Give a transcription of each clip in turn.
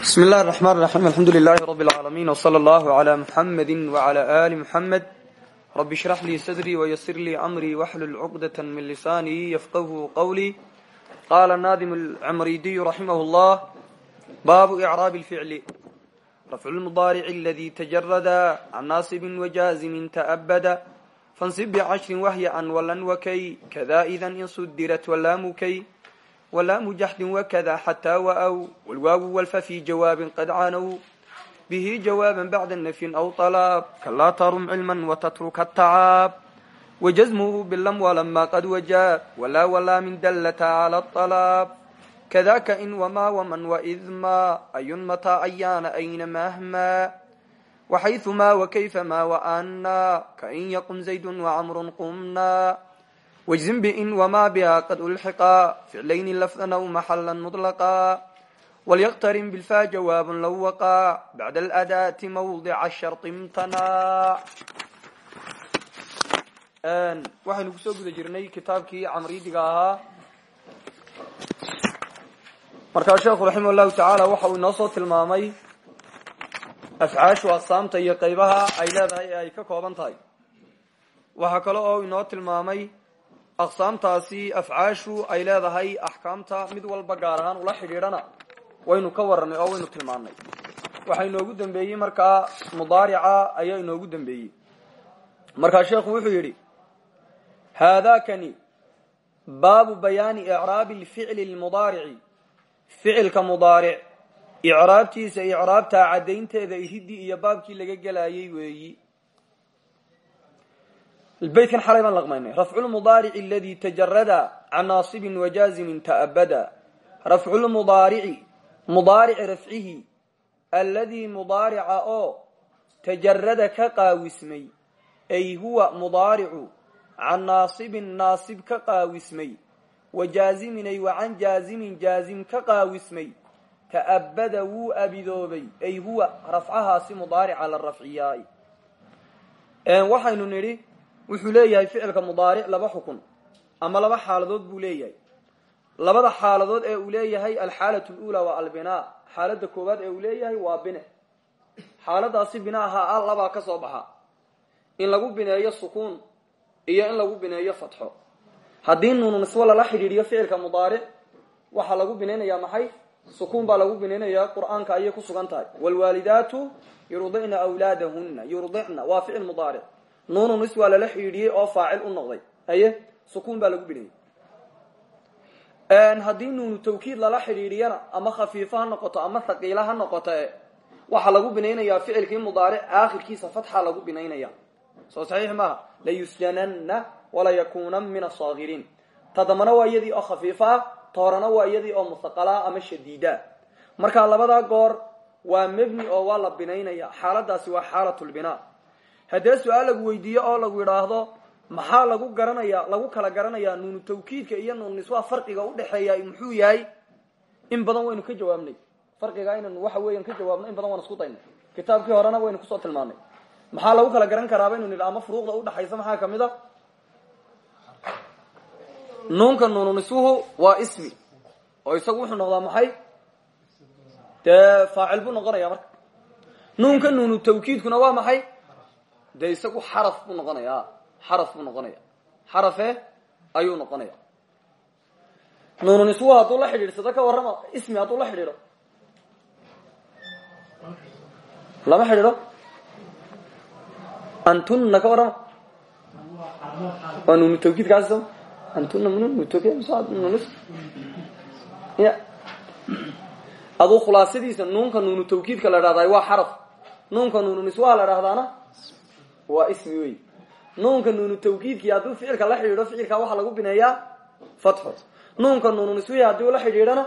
bismi اllahi الرحman الرaحيم alxamdu لilaahi rb العaalamiin وslى اllah عlى mحamedi وعlى آli mحamed rabi اshrax lii sadrii وysir lii amrii wxlul cqdaة min lisaanii yfqhu qwlii qala nadim اcmridiy raximah اllah baabu إcrاab الficl rafcu lmudaaric اladي تjarada can naصb وjaazim taأbada fansib bcashri wahya an walan wakay kada ida in sudirat walaamukay walaamu jaxdin wakada xataa waaw walwaawu walfa fi jawaabin qad canow bihi jawaaban bacda nafyin aw alaab kalaa tarum cilman watatruka tacaab wajasmuhu bilam walama qad wajaab walaa walaa min dallata cala alaab kadaka in wamaa waman waidma ayun mataa ayaana ayna mahma waxayumaa wakayfamaa waana kain yaqum zaydun wacamrun qumna wjzim bin wma bha qad ulxiqa ficlayni lafdan aw maxala muطlaqa walyaqtarin bilfa jawaab low waqa bacda aladaati mawdica sharطi imtanaac waxaynu ku soo guda jirnay kitaabkii camridiga ahaa markaa sheekhu raximah llahu tacaala waxa uu inoo soo tilmaamay afcaashu aqsaamta iyo qeybaha ay leedahay ee ay ka kooban tahay kale oo inoo tilmaamay aqsaamtaasi afcaashu ay leedahay axkaamta mid walba gaar ahaan ula xidhiidhana waynu ka warranay oo waynu tilmaannay. Waxaa inoogu dambeeyey markaa mudaarica ayaa inoogu dambeeyey. Markaa sheekhu wuxuu yidhi haadakani baabu bayaani icraabi lficli lmudaarici ficilka mudaaric icraabtiisa icraabtaa caddaynteeda iridii iyo baabkii laga gelayay weeyi baytkan xalay baan laqmaynay rafculmudaarici aladi tajarada can naasibin wajaazimin ta'abada rafculmudaarici mudaarici rafcihi alladii mudaarica oo tajarada ka qaawismay ay huwa mudaaricu can naasibin naasib ka qaawismay wajaazimin ay wa can jaazimin jaazim ka qaawismay ta'abada wuu abidoobay ay huwa rafcahaasi mudaarica la rafciyaay waxaynu nidhi wuxuu leeyahay ficilka mudaaric laba xukun ama laba xaaladood buu leeyahay. Labada xaaladood ee uu leeyahay alxaalat lula waa albinaa xaalada koowaad ee uu leeyahay waa bine. Xaaladaasi binaaha a labaa ka soo baxa. In lagu bineeyo sukuun iyo in lagu bineeyo fatxo. Haddii nuunu nisbo lala xidhiidhiyo ficilka mudaaric waxaa lagu binaynayaa maxay? Sukuun baa lagu binaynayaa qur'aanka ayay ku sugan tahay. Wlwaalidaatu yurdicna wlaadahuna yurdicna waa ficil mudaaric nuunu nis waa lala xidhiidhiyey oo faacil u noqday. Aye sukuun baa lagu binayey haddii nuunu tawkiid lala xidhiidhiyana ama khafiifo ha noqoto ama haqiila ha noqoto e waxaa lagu binaynayaa ficilkii mudaaric aakhirkiisa fatxa lagu binaynaya soo saxiix maaha. Layusjananna walayakuunan min asaakiriin ta dambana waa iyadii oo khafiifo ah toorana waa iyadii oo musaqalaa ama shadiida. Marka labadaa goor waa mebni oo waa la binaynaya xaaladaasi waa xaalatulbinaa haddee su'aal lagu weydiiyo oo lagu yidhaahdo maxaa lagu garanaya lagu kala garanayaa nuunu tawkiidka iyo nuun niswa farqiga udhexeeya muxuu yahay? In badan waynu ka jawaabnay. Farqiga inaynu waxa weyan ka jawaabno in badan waan isku daynay. Kitaabkii horena waynu ku soo tilmaanay maxaa lagu kala garan karaa baynu nidhi ama furuuqda udhexaysa maxaa ka mid a? Nuunka niswuhu waa ismi oo isagu wuxuu noqdaa maxay? Dee faacil buu noqonaya marka. Nuunka nuunu tawkiidkuna waa maxay dee isagu xaraf buu noqonaya xaraf buu noqonaya xarafe ayuu noqonaya nuunu niswuhu hadduu la xidhiidhsado ka warrama ismi hadduu la xidhiidho. Lama xidhiidho? Antuna ka warrama. Waa nuunu tawkiidkaasi soo antuna mnns ya. Aduu khulaasadiisa nuunka nuunu tawkiidka la dhahday waa xaraf. Nuunka nuunu niswaha la dhahdaana waa ismi wey nuunka nuunu tawkiidkii hadduu ficilka la xidhiidho ficilka waxaa lagu bineeyaa fatxo nuunka nuunu niswihi haddii ula xidhiidhona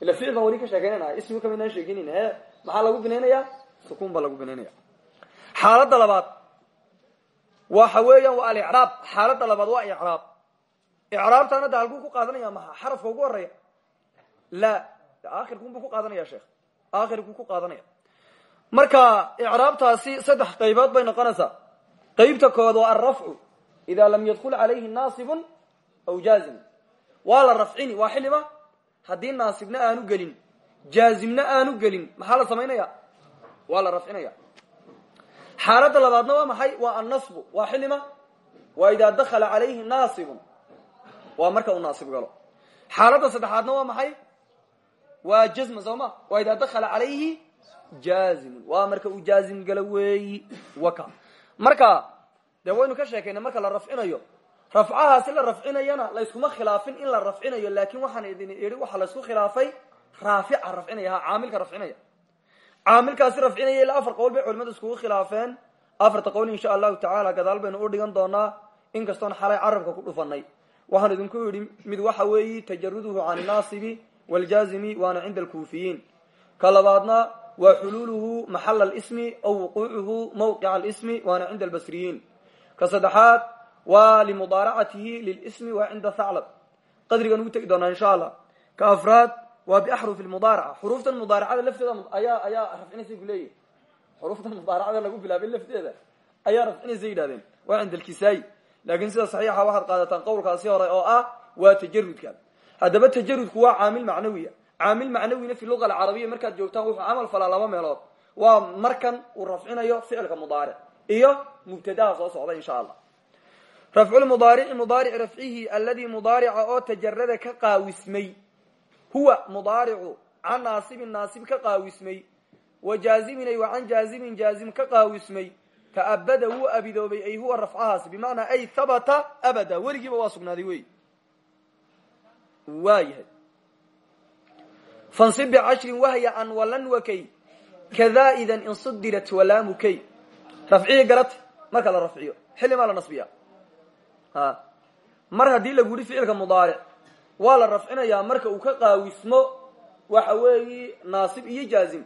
ila ficil baan ka sheekeynayna ismi kaminaan sheekeynayna he maxaa lagu binaynayaa sukuun baa lagu binaynaya xaaladda labaad waxa weeyaan waa alicraab. Xaaladda labaad waa icraab. Icraabtaana da halkuu ku qaadanaya maha. Xarafka ugu horreeya la akhirkunbuu ku qaadanaya sheekh. Akhirkuu ku qaadanaya marka icraabtaasi saddex qaybood bay noqonaysaa. Qaybta koowaad waa alrafcu ida lam yadkul calayhi naasibun aw jaazim. Waa la rafcini waa xilima haddii naasibna aanu gelin jaazimna aanu gelin maxaa la samaynaya waa la xaaladda labaadna waa maxay? Waa annasbu waa xilima waa idaa dakala calayhi naasibun waa marka uu naasib galo. Xaaladda saddexaadna waa maxay? Waa jazma soo ma? Waa idaa dakala calayhi jaazimun waa marka uu jaazim galo weeyi waka. Marka dee waynu ka sheekayna marka la rafcinayo. Rafcahaasi la rafcinayana layskuma khilaafin in la rafcinayo laakin waxaan idin idhi waxaa laysku khilaafay raafica rafcinaya caamilka rafcinaya. Caamilkaasi rafcinaya ilaa afar qowl bay culimadu iskugu khilaafeen. Afarta qowl insha allahu tacaala gadaal baynu u dhigan doonaa inkastoon xalay carabka ku dhufanay waxaan idinku yidhi mid waxa weeyi tajaruduhu can naasibi wاljaazimi waana cinda alkuufiyiin ka labaadna waa xuluuluhu maxala اlsmi aw wuquucuhu mawqica اlsmi waana cinda albasriyiin ka saddexaad waa limudaaracatihi lilsmi waa cinda thaclab qadrigan ugu tegi doonaa insha allah ka afraad waa biaxrufi mudaaraca xuruuftan mudaaracada lafteeda ayaa ayaa rafcinaysa ku leeyihi xuruuftan mudaaracada lagu bilaabay lafteeda ayaa rafcinaysa yidhahdeen waa cinda alkisaayi. Laakiin sida saxiixa waxaad qaadataan qowlkaasi hore oo ah waa tajarudka haddaba tajarudku waa caamil macnawiya caamil macnawina fi luga alcarabiya markaad joogtaan wuxuu camal falaa laba meelood. Waa markan uu rafcinayo ficilka mudaaric iyo mubtadaha soo socda insha allah. Rafculmudaarici mudaaric rafcihi alladii mudaarica oo tajarada ka qaawismay. Huwa mudaaricu can naasibin naasib ka qaawismay. Wa jaazimin wa can jaazimin jaazim ka qaawismay. Taabada wuu abidoobay ay huwa rafcahaas bimacnaa ay habata abada. Weligiiba waa sugnaaday wey. Waa yahay fansib bicashrin wahya an walan wakay. Kadaa idan insudirat walaamu kay rafciyi garata marka la rafciyo. Xilli maa la nasbiya. A mar haddii lagu yihi ficilka mudaaric waa la rafcinayaa marka uu ka waxa weeyi naasib iyo jaazim.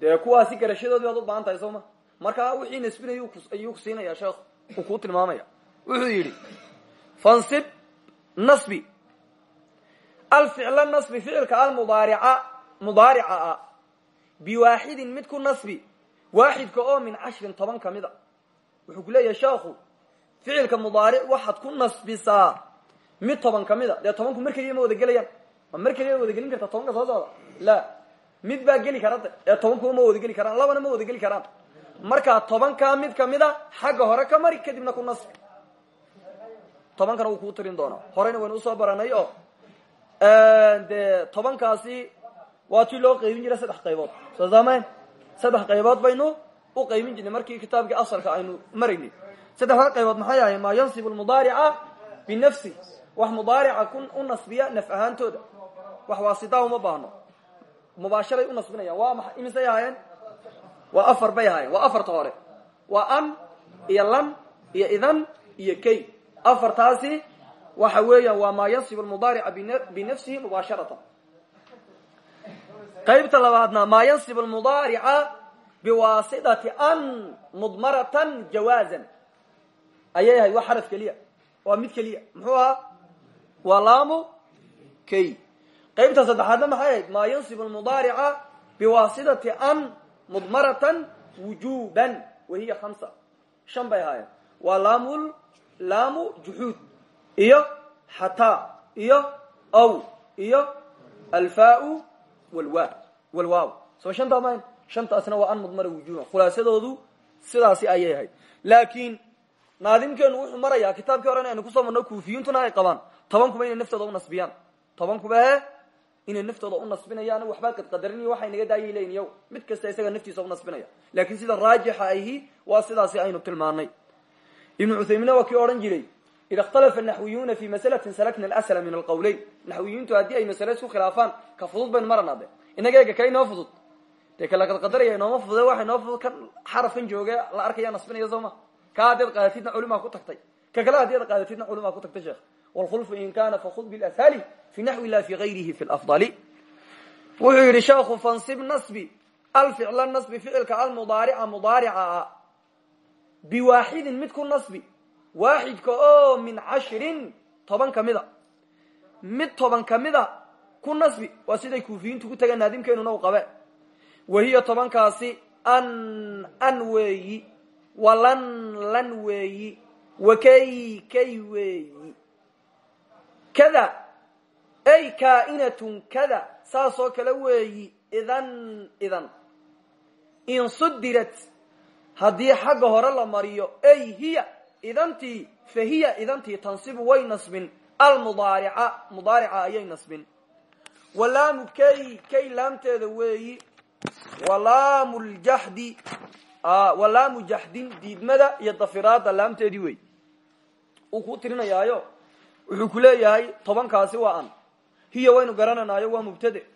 Dee kuwaasi garashadoodii baad u baahan tahay soo ma? Markaa wixii nasbinay ayuu kusiinaya sheekhu uu kuu tilmaamaya. Wuxuu yidhi fansib nasbi alficla nasbi ficilka almudaarica mudaarica ah biwaaxidin mid ku nasbi waaxidka oo min cashrin toban ka mid a wuxuu ku leeyahay sheekhu ficilka mudaaric waxaad ku nasbisaa mid toban ka mid a dee tobanku mar keliya ma wada gelayaan ma mar keliya wada gelin karta tobanka soo socda la mid baa geli kara de ee tobankuba ma wada geli karaan labana ma wada geli karaan markaa tobankaa mid ka mid a xagga hore ka mari kadibna ku nasbi tobankana wuu kuu tirin doonaa horeyna waynu u soo dee tobankaasi waa tii loo qaybin jiray saddex qaybood. Soo saamayn saddex qaybood baynu u qaybin jirnay markii kitaabkii asalka aynu maraynay saddexda qaybood maxay ahayn maa yansibu lmudaarica binafsi. Wax mudaarica u nasbiya naf ahaantooda. Wax waasitaa uma baahno. Mubaasharay u nasbinayaan. Waa maa imisay ahaayeen waa afar bay ahaayeen. Waa afarta hore. An iyo lan iyo iyo kay. Afartaasi waxa weeyaan waa maa yansibu lmudaarica binafsihi mubaasharatan. Qaybta labaadna maa yansibu lmudaarica biwaasitati an mudmaratan jawaazan. Ayay ahayd waa xaraf keliya waa mid keliya. Muxuu ahaa? Waa laamu kay qaybta saddexaadna maxay ahayd? Maa yansibu lmudaarica biwaasitati an mudmaratan wujuban wahiya hamsa shan bay ahaayeen. Waa laamul laamu juxuud iyo xataa iyo aw iyo alfaau walwa walwaaw. Soo shantaa mayn shantaasna waa an mudmara wujuban khulaasadoodu sidaasi ayay ahayd. Laakiin naadimkeenu wuxuu marayaa kitaabkii horena aynu ku soo marno kuufiyintuna ay qabaan. Tobankuba inay naftooda u nasbiyaan. Tobankuba he inay naftooda u nasbinayaan. Waxbaa qadqadarin waxay naga daayay leyin yow. Mid kasta isaga naftiisa u nasbinaya. Laakiin sida raajixa ahi waa sidaasi aynu tilmaanay ibnu cuthaymiina waa kii odhan jiray ida ikhtalafa naxwiyuuna fi masalatin salakna alsla min alqawleyn naxwiyiintu haddii ay masale isku khilaafaan ka fudud baynu marana de inaga ega ka inoo fudud dee kala qadqadaraya inooma fudude waxa inoo fudud kan xarafkan jooge la arkaya nasbinaya soo ma ka haddaad qaadatidna culimaa ku tagtay ka kale haddii ad qaadatidna culimaa ku tagtay sheekh wlkhulfu in kana fakud bilashali fi naxwi la fi gayrihi fi lafdali wuxuu yidhi sheekhu fansib nasbi alficla nasbi ficilka almudaarica mudaarica ah biwaaxidin mid ku nasbi waaxidka oo min cashrin toban ka mida. Mid toban ka mida ku nasbi waa siday kuufiyiintu ku tagaan naadimkeenuna u qabe. Wahiya tobankaasi an an weeyi. Walan lan weeyi. Wakay kay weeyi. Kada ay kaainatun kada saasoo kale weeyi. Idan idan. In sudirat haddii xagga hore la mariyo ay hiya idantii fa hiya idantii tansibu way nasbin. Almudaarica mudaarica ayay nasbin. Walaamu kay kay laamteeda weeyi walaamu ljaxdi walaamu jaxdin diidmada iyo dafiraada laamteedii wey uu kuu tirinayaayo wuxuu ku leeyahay tobankaasi waa an. Hiya waynu garananaayo waa mubtade.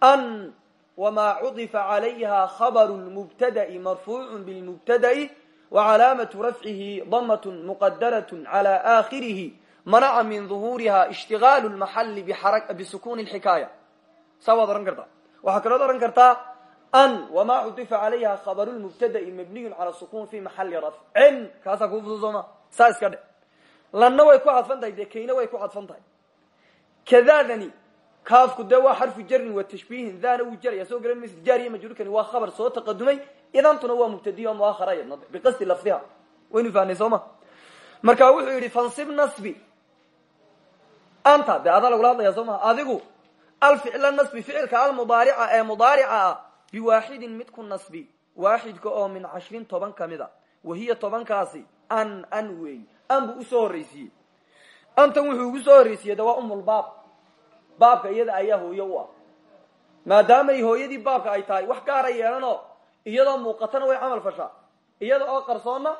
An wmaa cuطifa calayha khabr lmubtada'i marfuucu bilmubtada'i wacalaamatu rafcihi damatun muqadaratun calaa aakhirihi manaca min duhuuriha ishtigaalu lmaxalli bisukuuni lxikaaya saa waad odhan kartaa waxaa kalood odhan kartaa an wama cudifa calayha khabaru lmubtada'i mabniyun cala sukun fi maxali rafcin kaasaa kuu fudud sooma saa iska dhe lanna way ku cadfan tahay dee kayna way ku cadfan tahay kadaadani kaafku dee waa xarfu jarin wa tashbiihin daana wuu jaraya soo garan maysa jaariya majruurkani waa khabar soo taqadumay idantuna waa mubtadiya muahara yadna biqasdi lafdiha. Waynu fahnay soo ma? Marka wuxuu yidhi fansib nasbi. Anta dee adaa lagula hadlaya soo maa adigu alficla nasbi ficilka almudaarica ee mudaarica ah biwaaxidin mid ku nasbi waaxidka oo min cashrin toban ka mid a wahiya tobankaasi an an weey an buu u soo horreysiiyey antan wuxuu ugu soo horreysiiyey de waa umulbaab baabka iyada ayaa hooyo u ah. Maadaamay hooyadii baabka ay tahay wax gaara yeelanoo iyadoo muuqatana way camal fashaa iyada oo qarsoonna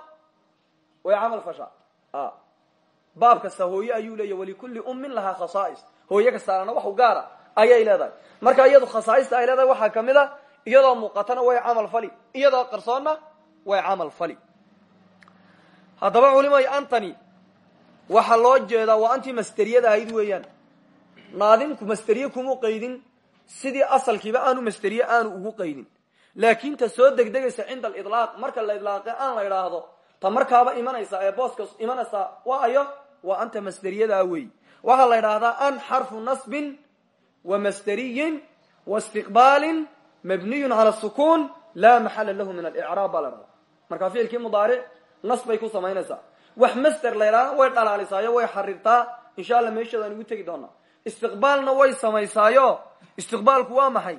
way camal fashaa baab kasta hooye ayuu leeya walikulli ummin lahaa khasaa'is. Hooye kastaana wax u gaara ayay leedahay. Marka iyadu khasaaista ay leedahay waxaa ka mid a iyadoo muuqatana way camal fali. Iyadoo qarsoonna way camal fali. Haddaba culimay antani waxaa loo jeedaa waa antii masteriyada ahayd weeyaan naadimku masteriye kumuu qaydin. Sidii asalkiiba aanu masteriye aanu ugu qaydin. Laakin ta soo degdegaysa cinda alilaaq marka la idlaaqe aan la idhaahdo ta markaaba imanaysa ee booska imanaysa waa ayo waa anta masderiyadaa wey. Waxaa la idhaahdaa an xarfu nasbin wa masderiyin wa istiqbaalin mabniyun cala sukun laa maxala lahu min alicraab baa la dhahdaa markaa ficilkii mudaaric nas bay ku samaynaysaa. Wax masder la idhahda way dhalaalisaayo way xarirtaa insha allah meesheedaan ugu tegi doonaa istiqbaalna way samaysaayo. Istiqbaalku waa maxay?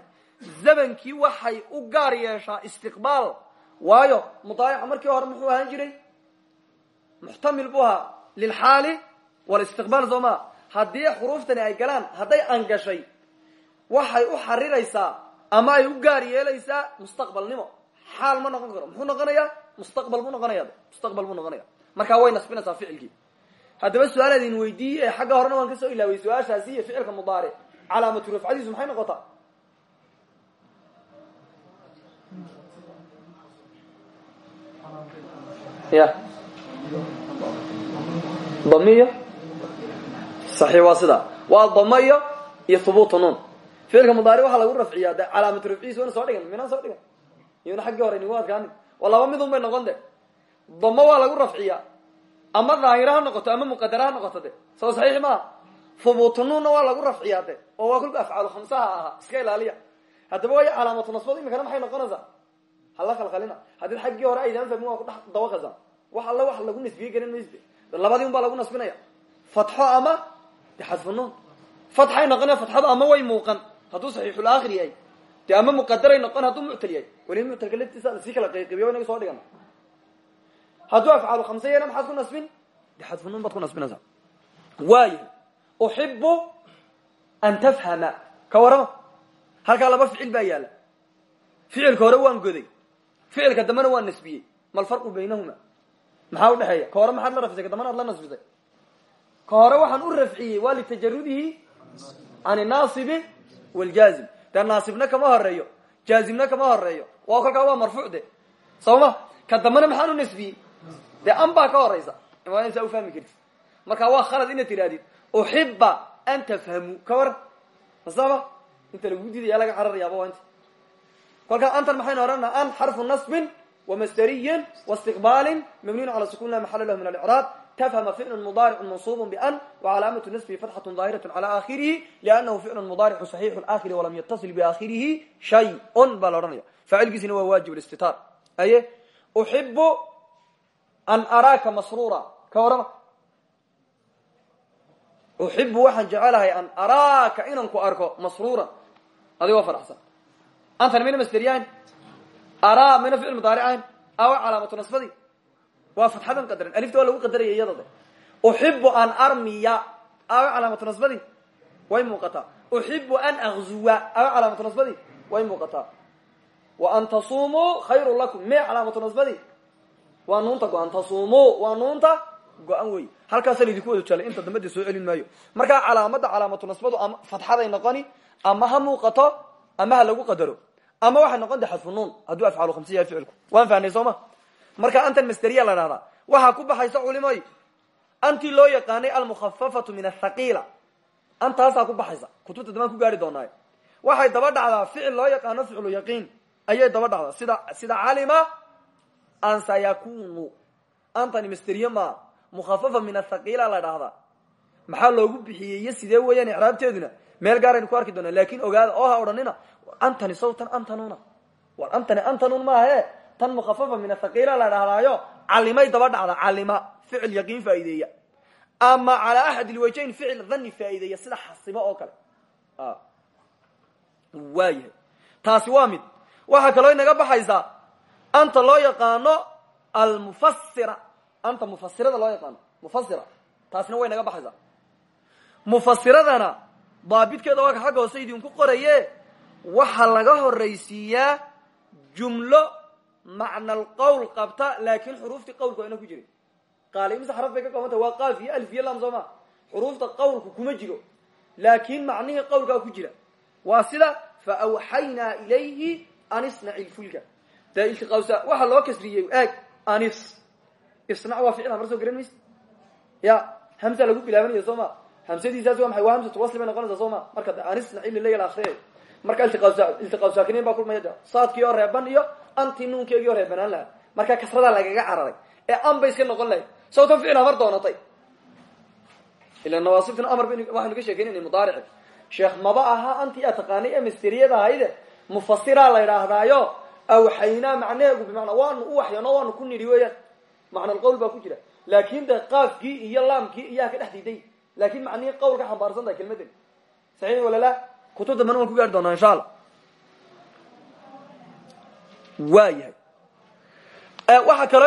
Zamankii waxay u gaar yeeshaa istiqbaal. Waayo mudaarica markii hore muxuu ahaan jiray? Muxtamil buu ahaa. Lilxaali walistiqbaal soo maa haddii xuruuftani ay galaan hadday angashay waxay u xariraysaa ama ay u gaar yeelaysaa mustaqbalnimo. Xaal ma noqon karo. Muxuu noqonayaa? Mustaqbal buu noqonaya mustaqbal buu noqonaya markaa way nasbinaysaa ficilkii haddaba su'aal ee xagga horena waan ka soo ilaaway su'aashaasi iyo ficilka mudaaric. Calaamatu rafcadiisu maxay noqotaa? Ya. Damiyo? Saxiix waa sida. Waa dama iyo iyo hubuutu nuun. Ficilka mudaaric waxaa lagu rafciyaa. De calaamatu rafcidiisa wana soo dhigan. Minaan soo dhigan. Iyona xaggii hore nigu adkaanin waa laba midun bay noqon de. Damo waa lagu rafciyaa ama daahira ha noqoto ama muqadara ha noqoto de. Soo saxiix maaha hubuutu nuunna waa lagu rafciyaa de oo waa kolka afcaalu khamsaha ahaa iska ilaaliya. Haddaba waay calaamatu nasbada imikana maxay noqonaysaa? Hala khalkhalina. Haddii xaggii hore aydaan fahmin waa ku dhex dawaqaysaa wax alla wax lagu nisbiye garan mayste labadii un baa lagu nasbinaya. Fatxo ama de xadfu nuun. Fatxay noqonaya fatxada ama way muuqan. Hadduu saxiixul aakhir yahay. De ama muqadaray noqon hadduu muctal yahay. Weli muctalka laftiisa la sii kala qayqibiyo inaga soo dhigana hadduu afcaalu khamsa yahna maxaad ku nasbin? De xadfu nuun baad ku nasbinaysaa waayahay uxibu an tafhama. Ka warama halkaa laba ficil baa yaalla. Ficilka hore waan goday. Ficilka dambena waan nasbiyey. Ma alfarqu baynahuma. Maxaa udhexeeya ka hore maxaad la rafisay ka dambana ad la nasbisay. Ka hore waxaan u rafciyey waa litajarudihi can naasibi wljaazim dee naasibna kama horeeyo jaazimna kama horeeyo waa kolkaa waa marfuuc de. Soo ma ka dambena maxaan u nasbiyey dee an baa ka horeysa. Waa in saa ufahmi karti marka waa khalad inaad tirahdid uxiba an tafhamu. Ka waran masaba inta lagu diidaya laga cararayaaba waa inta. Kolkaa antan maxaynu odhanaa an xarfu nasbin wamasderiyin waistiqbaalin mabniyun cala sukun la maxala lahu min alicraab tafhama ficlu mudaaricu mansuubu ban wacalaamatu nasbihi fatxatu daahiratu cala aakhirihi liannahu ficlu mudaaricu saxiixu aakhiri walam yatasil biaakhirihi shay-un baa la odhanaya. Faacilkiisina waa waajib istitaar aye uxibu an araaka masruura. Ka warama uxibu waxaan jecelahay an araaka inaan ku arko masruuran adigoo faraxsan. Antan mayna masderyahayn araa mayna ficil mudaaricahayn awa calaamatu nasbadii waa fatxadan qadaran alifta waa lagu qadaraya iyada de uxibu an armiya. Awa calaamatu nasbadii way muuqataa. Uxibu an akzuwa awa calaamatu nasbadii way muuqataa. Wa an tasumuu khayru lakum. Me calaamatu nasbadii waa nuunta go-an tasumuu waa nuunta go-an wey halkaasaan idinku wada jaalay inta dambada soo celin maayo. Markaa calaamada calaamatu nasbadu ama fatxaday noqoni ama ha muuqato ama ha lagu qadaro ama waxay noqon de xadfu nuun. Hadduu yahay ficilku. Waan fahnay soo ma? Marka antan masteriya la dhahdaa waxaa ku baxaysa culimoy antii loo yaqaanay almukhafafatu min athaqiila antaasaa ku baxaysa. Kutubta damaan ku gaari doonaaye waxay daba dhacdaa ficil loo yaqaano ficlu yaqiin. Ayay daba dhacdaa. Sida sida calima an sayakunu antani masteriye maa mukhafafa min athaqiila la dhahdaa maxaa loogu bixiyey iyo sidee weeyaan icraabteeduna meel gaaraynu ku arki doonaa laakiin ogaada oo ha odhanina antani sawtan antanuna war antani antanun maahe tan mukhafafa min athaqiila la dhahdaayo calimay daba dhacda calima ficil yaqiin faa'ideeya ama calaa axad ilwajayn ficil dhani faa'ideeya sida xasibo oo kale waayahay taasi waa mid waxaa kaloo inaga baxaysaa anta loo yaqaano almufasira anta mufasirada loo yaqaano. Mufasira taasina way naga baxaysaa. Mufasiradana daabidkeeda waa ka xagga hoose idinku qoraye waxaa laga horaysiiyaa jumlo macna alqowl qabta laakin xuruuftii qawlku ayna ku jirin. Qaali imise xaraf bay ka kooban tahay waa qaaf iyo alif iyo lam soo ma? Xuruufta qawlku kuma jiro. Laakin macnihii qawlkaa ku jira. Waa sida fa awxaynaa ilayhi an isnaci lfulka dee iltiqawsa waxaa loo kasriyey eeg anis. Isnac waa ficil amar soo garan mayse ya hamsa lagu bilaabanaya soo ma hamsadiisaas waa maay waa hamsatu wasli bay noqonaysaa soo ma marka de anisnaci laleya akriya marka iltiqaa saakiniin baa kulmaya de. Saadkii oo reeban iyo anti nuunkeegii oo reebanaan lahaa. Markaa kasradaa lagaga cararay. Ee an bay iska noqon lahayd. Sawta ficil amar doonatay. Ila nawaasibtuna amar waxaynu ka sheekeynayna mudaarici sheekh maba aha anti aa taqaanay ee misteriyada ahayde mufasiraa la idhaahdaayo awxaynaa macnaheegu bimacnaa waanu u waxyano waanu ku nidhi weeyaan macna alqowl baa ku jira laakin de qaafkii iyo laamkii iyaa ka dhex diiday laakin macnihii qowl xambaarsan tahay kelmadan saxiix wala la kutub dambana waan ku gaari doonaa insha allah waa yahay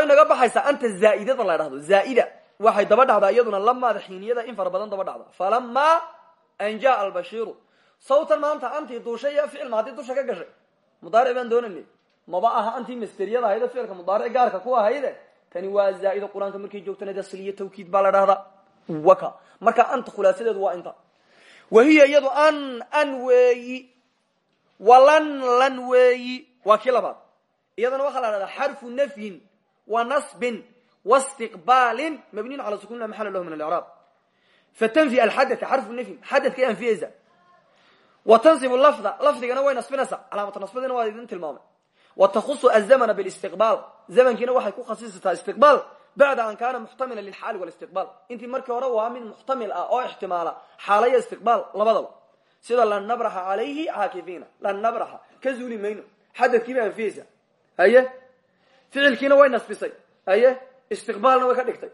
inaga baxaysa anta zaaidada la dhahdo zaaida waxay daba dhacdaa iyaduna lamaada xiiniyada in fara daba dhacda falama an jaa albashiiru sawtan maanta antii duushay iyo ficil maadii ka gashay mudaaric baan doonayna maba aha antii masteriyada ahayde ficilka mudaaric gaarka ku ahayde tani waa zaaida qur'aanka markay joogtana de siliya tawkiid baa la dhahdaa. Waka. Marka anta khulaasadeedu waa inta. Wahiya iyadu an an weeyi. Walan lan weeyi. Waa kii labaad. Iyadana waxaa la dhahdaa xarfu nafyin wa nasbin wastiqbaalin mabniyin cala sukun la maxala lahu min alcraab fatanfi alxadata xarfu nafyin xadadkay anfiyeysa wa tansibu lafda lafdigana way nasbinaysaa. Calaamatu nasbadina waa idin tilmaamay wa takhusu azamana bilistiqbaal zamankiina waxay ku khasisataa istiqbaal bacda an kaana muxtamila lilxaali walistiqbaal intii markii hore waa mid muxtamil ah oo ixtimaala xaalaya istiqbaal labadaba. Sida lan nabraxa calayhi caakifiina lan nabraxa ka zuuli mayno. Xadadkiibay anfiyeysa haye? Ficilkiina way nasbisay haye? Istiqbaalna way ka dhigtay.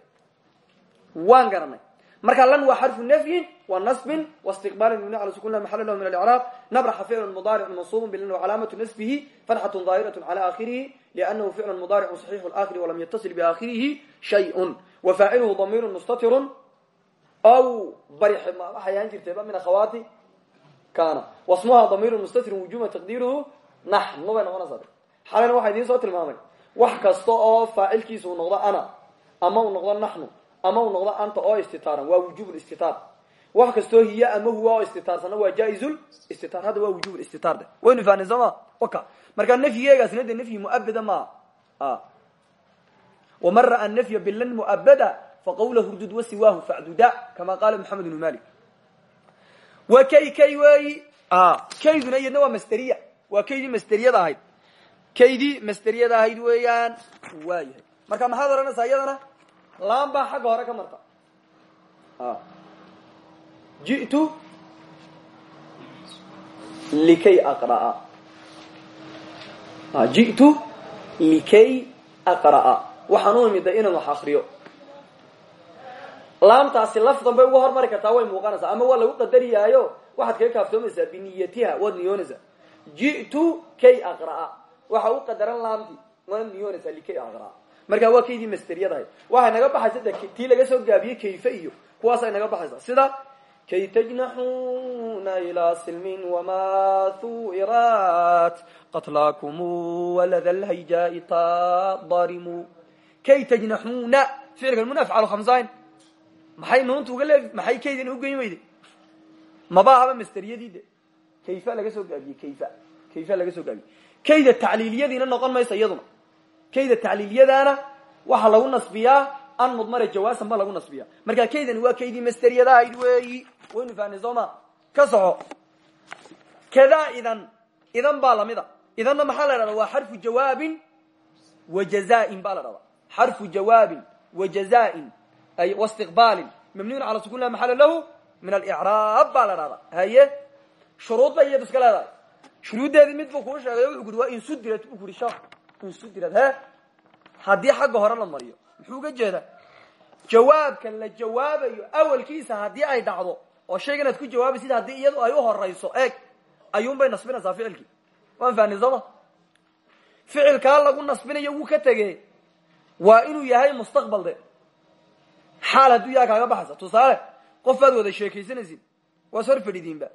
Waan garanay marka lan waa xarfu nafyin wa nasbin wastiqbaalin mabni cala sukun la maxala lahu min alcraab nabraxa ficlu mudaaricu mansuubun bilan wacalaamatu nasbihi fatxatu daahiratu cala aakhirihi liannahu ficlu mudaaricu saxiixu laakhiri walam yatasil biaakhirihi shayun. Wa faaciluhu damiirun mustatirun. Aw barix waxay ahaan jirtayba min akhawaati kana. Wasmuha damiirun mustatirun wujuban taqdiiruhu naxnu bay noqonaysaa xalena waxaa idiin soo tilmaamay wax kasta oo faacilkiisa uu noqdo ana ama uu noqdo naxnu ama uu noqdo anta oo istitaaran waa wujub istitaar. Wax kastoo hiya ama huwa oo istitaarsana waa jaa-izul istitaar. Hadda waa wujub istitaar de. Waynu fahnay soo ma? Waka markaa nafyigeegaasna de nafyi muabada maaha waman ra'a nafya bilan muabada faqawla hurdud wasiwaahu facduda kama qaala maxamed bnu malik. Wa kay kay weeyi kayduna iyadna waa masteriya waa kaydii masteriyada ahayd. Kaydii masteriyada ahayd weeyaan waa yahay. Marka maxaad ohanaysaa iyadana laan baa xagga hore ka marta. Ji'tu likay aqra'a. Ji'tu likay aqra'a. Waxaan u imida inaan wax akriyo laamtaasi lafdan bay uga hormari kartaa way muuqanaysaa. Ama waa lagu qadariyaayo waxaad kaga kaaftoomaysaa biniyatiha waad niyoonaysaa. Ji'tu kay aqra'a. Waxa u qadaran laamtii waad niyoonaysaa likay aqra'a markaa waa kaydii masteriyadahay waxay naga baxaysa de tii laga soo gaabiyey kayfe iyo kuwaasay naga baxaysaa sida kay tajnaxuna ilaa silmin wama thuirat qatlaakum walada lhayjaai tadarimu kay tajnaxuna ficilkan mun afcalu khamsayn. Maxay nuunta uga lee maxay kaydin ugeyn weyde? Maba ahaba masteriyadii de kayfa laga soo gaabiyey kayfa? Kayfa laga soo gaabiyey kayda tacliiliyadiina noqon maysa iyaduna kayda tacliiliyadaana waxaa lagu nasbiyaa an mudmare jawaasan ba lagu nasbiya markaa kaydani waa kaydii masteriyadahayd weeyi waynu fahnay soo ma ka soco. Kadaa idan idan baa lamida idanna maxaa la dhahda waa xarfu jawaabin wa jazaain baa la dhahdaa xarfu jawaabin wa jazaain ay waistiqbaalin mabniyun cala sukun la maxala lahu? Min alicraab baa la dhahdaa haye shuruud bay iyadu iska leedahay. Shuruuddeedii mid buu kuu sheegay wuxuu kuri waa insudirad buu kuri sha insudirad he haddii xagga hore la mariyo muxuu uga jeedaa? Jawaabka la jawaabayo awalkiisa haddii ay dhacdo oo shaygan aad ku jawaabaysid haddii iyadu ay u horayso eeg ayuunbay nasbinaysaa ficilkii. Waan fahni sooma ficilkaa lagu nasbinayo wuu ka tegee waa inuu yahay mustaqbal de xaal hadduu yaha kaaga baxaysa. Tusaale qof baad wada sheekaysanaysid waas hor fadhidiinba.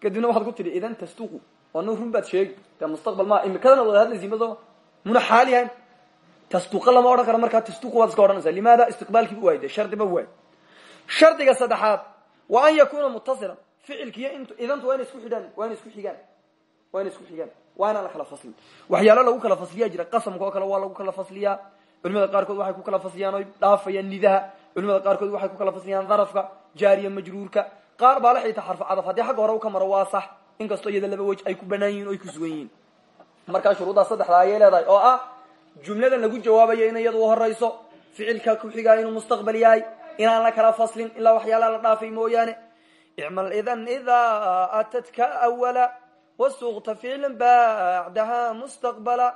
Kadibna waxaad ku tidhi idan tastuqu waa nu run baad sheegi. Dee mustaqbal maa imikadana wada hadlaysiinba sooma muna xaal yahayn tasduqa lama odhan karo markaa tasduqu waad iska odhanaysaa. Limaada istiqbaalkiiba waay de shardiba waay shardiga saddexaad wa an yakuna mutasilan ficilkiiyo int idantu waa ina isku xidhaan waa isku xigaan waa isku xigaan waa la kala faslin waxyaalo lagu kala fasliyaa jira qasamka oo kale waa lagu kala fasliyaa culimada qaarkood waxay ku kala fasliyaan oy dhaafayaan nidaha culimada qaarkood waxay ku kala fasliyaan darafka jaariya majruurka. Qaar baa la xiita xarfu cadaf haddii xagga hore u ka maro waa sax inkastoo iyada laba wej ay ku banaan yihiin o ay ku sugan markaa shuruuddaa saddexda ayay leedahay oo ah jumladan lagu jawaabayo in iyadu uhorayso ficilka ku xigaa inuu mustaqbal yahay inaan la kala faslin ilaa waxyaalaha la dhaafay mooyaane. Icmal idan idaa atadka awala wasukta ficlan bacdaha mustaqbala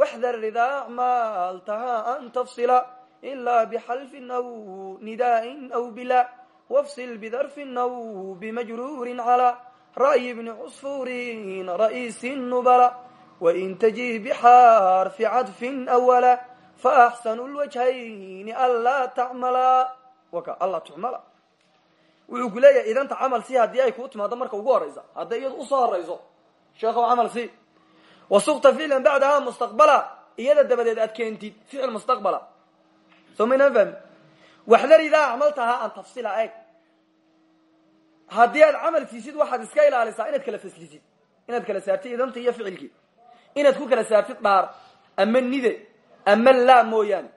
waxdar idaa acmaaltaha an tafsila ilaa bixalfin aw nidaain aw bila wafsil bidarfin aw bimajruurin calaa ra'yi bni cusfurin ra'iisi nubala wain taji bixarfi cadfin awala faaxsanu lwajhayni anlaa tacmala waka anlaa tucmala wuxuu ku leeyahay idanta camal si haddii ay kuu timaado marka ugu horaysa hadday iyadu u soo horayso sheekhow camal si wasukta ficlan bacdaha mustaqbala iyada dabadeed aad keentid ficil mustaqbala soo maynaan fahmi waxdar idaa acmaltahaa an tafsila eeg haddii aad camal siisid waxaad iska ilaalisaa inaad kala faslisid inaad kala saartid idanta iyo ficilkii inaad ku kala saartid dhaar ama nide ama laa mooyaane.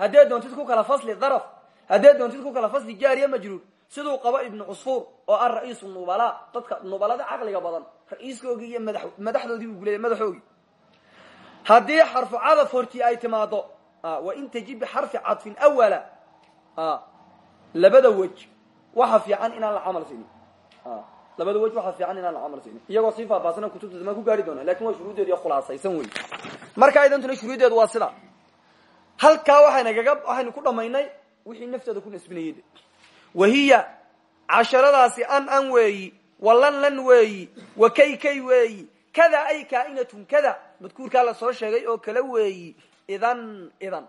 Haddaad doontid ku kala fasli daraf haddaad doontid ku kala fasli jaariya majruur siduu qabo ibnu cusfuur oo ah ra'iisu nubala dadka nubalada caqliga badan ra'iiskoogii iyo mada madaxdoodii buu kuleeyay madaxoogii. Haddii xarfu cadaf hortii ay timaado wain tajib bixarfi cadfin awala labada wej waxa fiican inaan la camal sinin labada wej waxaa fiican inaan camal sinin iyagoo sii faahfaahsana kutubta zamaan ku gaari doona laakiin waa shuruuddeedi khulaasaysan wey markaa idantuna shuruuddeedu waa sida halkaa waxaynagaga waxaynu ku dhamaynay wixii nafteeda ku nasbinayay wahiya casharadaasi an an weeyi walan lan weeyi wa kay kay kada ay kaainatun kada madkuurkaa la soo sheegay oo kale weeyi idan idan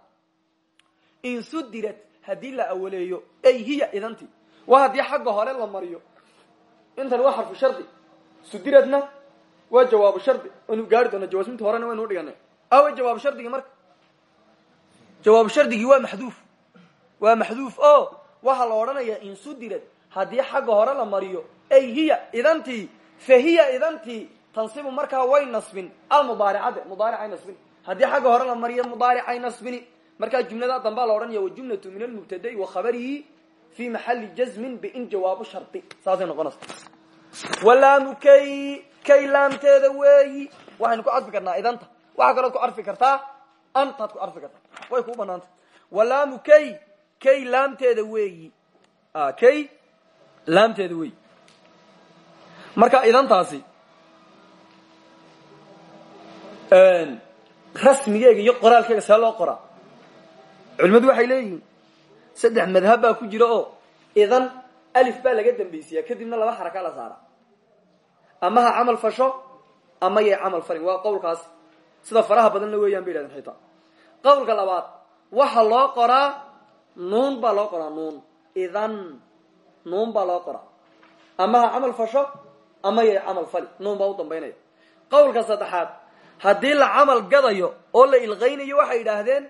in sudirad haddii la awaleeyo ay hiya idanti waa haddii xagga hore la mariyo intan waa xarfu shardi. Sudiradna waa jawaabu shardi. Waynu gaari doona jawaasminta horena waynu udhiganay awa jawaabu shardigii marka. Jawaabu shardigii waa maxduuf. Waa maxduuf. O waxaa la odhanayaa in sudirad haddii xagga hore la mariyo ay hiya idantii fa hiya idantii tansibu markaa way nasbin. Almudaaricade mudaaricay nasbin. Haddii xagga hore la mariyo mudaaricay nasbini. Markaa jumlada dambaa la odhanaya wajumlatu min almubtada'i wa khabarihi fi maxali jazmin bin jawaabu shardi saasay noqonaysa walaamu kay kay laamteeda weeyi waxaynu ku cadfi karnaa idanta waxaa kalood ku carfi kartaa antaad ku carfi kartaa way kuu banaanta walaamu kay kay laamteeda weeyi kay laamteeda weeyi marka idantaasi rasmigeega iyo qoraalkeega see loo qoraa culimadu waxay leeyihiin saddex madhab baa ku jira oo idan alif baa laga dambaysiya kadibna laba xaraka la saara. Ama ha camal fasho ama yay camal falin waa qowlkaas. Sida faraha badanna weeyaan bay yidhahdeen xitaa. Qowlka labaad waxa loo qoraa nuun baa loo qoraa nuun. Idan nuun baa loo qoraa. Ama ha camal fasho ama yay camal fali nuun baa u dambaynaya. Qowlka saddexaad haddii la camal gadayo oo la ilqaynayo waxay yidhaahdeen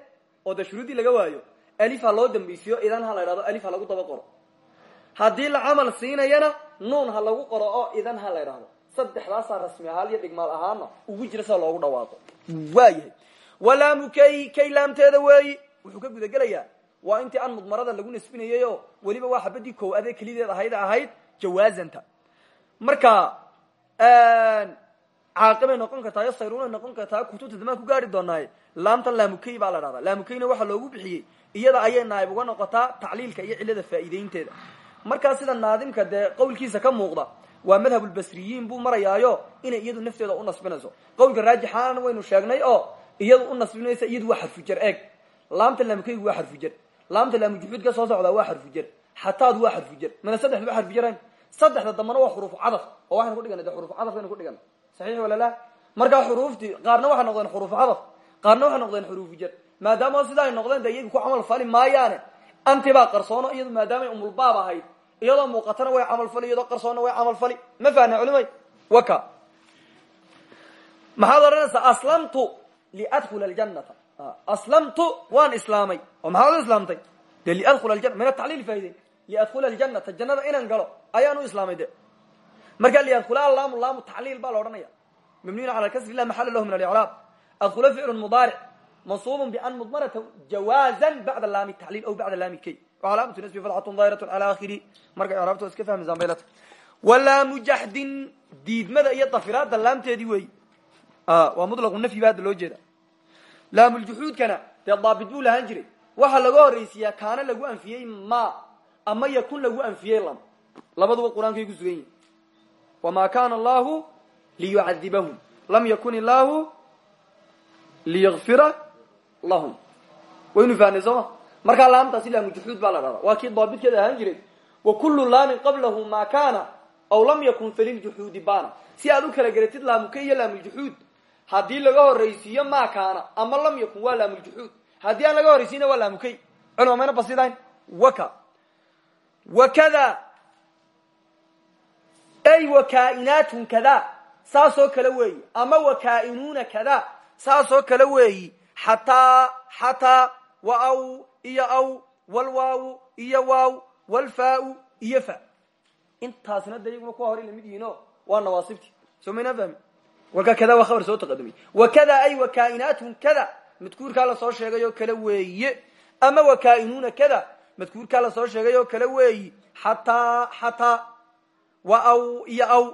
oo de shuruuddii laga waayo alif ha loo dambaysiyo idan ha la ha lagu daba qoro. Haddii la camal siinayana nuun ha lagu qoro oo idan ha la idhahdo saddexdaasaa rasmi ahaan iyo dhigmaal ahaana ugu jira sida loogu dhawaaqo. Waayahay. Walaamu kay kay laamteeda weeyi? Wuxuu ka gudagelayaa waa intii aan mudmarada lagu nasbinayay oo weliba waa xabadii kow adee kelideed ahayd ahayd jawaazanta. Marka caaqibay noqon kartaa sayrunay noqon kartaa kutubta damaan ku gaari doonaaye laamtan laamukey baa la dhahdaa laamukeyna waxaa loogu bixiyey iyada ayay naayib uga noqotaa tacliilka iyo cilada faa'iideynteeda markaa sida naadimka dee qowlkiisa ka muuqda waa madhabulbasriyiin buu marayaayo inay iyadu nafteeda u nasbinayso. Qowlka raajixaana waynu sheegnay oo iyadu u nasbinaysa iyadu waa xarfujar eeg. Laamta laamukeygu waa xarfujar laamta laamujuxuud ka soo socdaa waa xarfujar xataadu waa xarfujar mana saddexdu waa xarfujaran saddexda dambana waa xuruufu cadaf. Oo waxaynu ku dhigana de xurufu cadaf baynu ku dhigana saxiix wala la markaa xuruuftii qaarna waxay noqdeen xuruufu cadaf. Qaarna waxay noqdeen xuruufu jar maadaama sida noqdeen de ku camal fali maayaane anti baa qarsoono iyadu maadaamay umulbaab ahayd iyadoo muuqatana way camal fali iyadoo qarsoonna way camal fali. Ma fahna culimay? Waka. Maxaad odhanaysaa aslamtu liadkhula aljanata aslamtu waan islaamay. Oo maxaad u islaamtay? De liadkhula aljana min atacliil faaide liadkhula aljanata jannada inaan galo ayaan u islaamay de. Marka liadkhula laamu laamu tacliil baa la odhanaya. Mabniyun cala kasri la maxala lahu min alicraab adkhula ficlu mudaaric mansuubun bian mudmarata jawaazan bacda laami tacliil aw bacda laami kay calaamatu nasbi falcatun dahiratun cala akhiri marka icraabta iska fahmaysaan baylata walaamu jaxdin diidmada iyo dafiraadda laamteedii weeyi waa mutlaqu nafyi ba hadda loo jeeda laamuljuxuudkana dee daabit buu lahaan jiray waxaa laga horraysiiyaa kaana lagu anfiyey ma ama yakun lagu anfiyey lam labaduba qur'aankay ku sugan yihiin wamaa kana allahu liyucadibahum lam yakun illaahu liyakfira lahum. Waynu fahnay sooma markaa laamtaasi laamujuxuud baa la dhahdaa waa kii daabitkeeda ahaan jiray. Wa kullu laamin qablahu ma kana aw lam yakun faliljuxuudi bana si aad u kala garatid laamuka iyo laamuljuxuud haddii laga horraysiiyo ma kaana ama lam yakun waa laamuljuxuud haddii aan laga horraysiina waa laamukay culima mayna basidayn waka. Wakada. Ay wakaainaatun kada. Saasoo kale weeyi. Ama wakaa'inuuna kada. Saasoo kale weeyi xataa xataa wa aw iyo aw walwaawu iyo waaw walfaau iyo fa intaasna de iyaguna kuwa hor ila mid yihiino waa nawaasibti soo maynaa fahmi walkaa kada waa khabar soo taqadumay wakada ay wakaainaatun kada. Madkuurkaa la soo sheegay oo kale weeye. Ama wakaa'inuuna kada. Madkuurkaa la soo sheegay oo kale weeyi xataa xataa wa aw iyo aw